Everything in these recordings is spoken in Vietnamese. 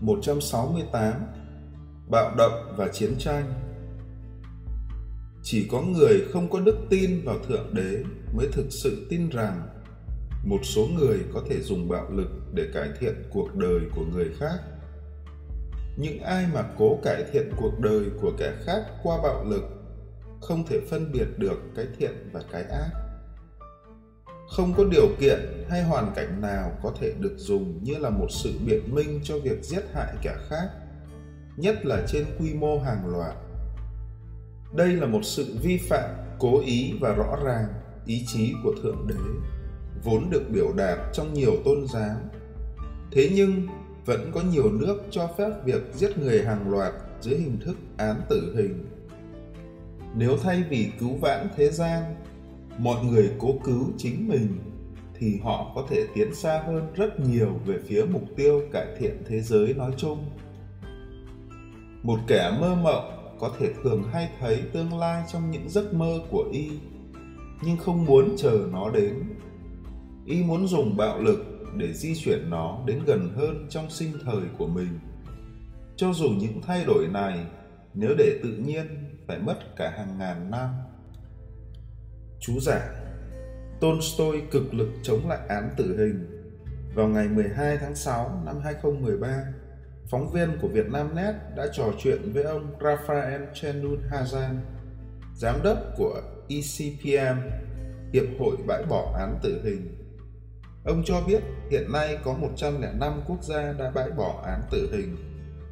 168 Bạo động và chiến tranh Chỉ có người không có đức tin vào Thượng Đế mới thực sự tin rằng một số người có thể dùng bạo lực để cải thiện cuộc đời của người khác. Những ai mà cố cải thiện cuộc đời của kẻ khác qua bạo lực không thể phân biệt được cái thiện và cái ác không có điều kiện hay hoàn cảnh nào có thể được dùng như là một sự biện minh cho việc giết hại kẻ khác, nhất là trên quy mô hàng loạt. Đây là một sự vi phạm cố ý và rõ ràng ý chí của thượng đế, vốn được biểu đạt trong nhiều tôn giáo. Thế nhưng, vẫn có nhiều nước cho phép việc giết người hàng loạt dưới hình thức án tử hình. Nếu thay vì cứu vãn thế gian mọi người cố cứu chính mình, thì họ có thể tiến xa hơn rất nhiều về phía mục tiêu cải thiện thế giới nói chung. Một kẻ mơ mộng có thể thường hay thấy tương lai trong những giấc mơ của y, nhưng không muốn chờ nó đến. Y muốn dùng bạo lực để di chuyển nó đến gần hơn trong sinh thời của mình. Cho dù những thay đổi này, nếu để tự nhiên, phải mất cả hàng ngàn năm. Chú giải Tolstoy cực lực chống lại án tử hình. Vào ngày 12 tháng 6 năm 2013, phóng viên của Vietnamnet đã trò chuyện với ông Rafael Chenun Hazan, giám đốc của ECPM, Hiệp hội bãi bỏ án tử hình. Ông cho biết hiện nay có 105 quốc gia đã bãi bỏ án tử hình,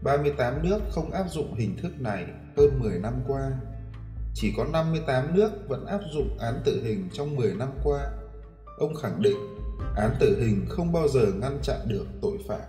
38 nước không áp dụng hình thức này hơn 10 năm qua chỉ có 58 nước vẫn áp dụng án tử hình trong 10 năm qua. Ông khẳng định án tử hình không bao giờ ngăn chặn được tội phạm.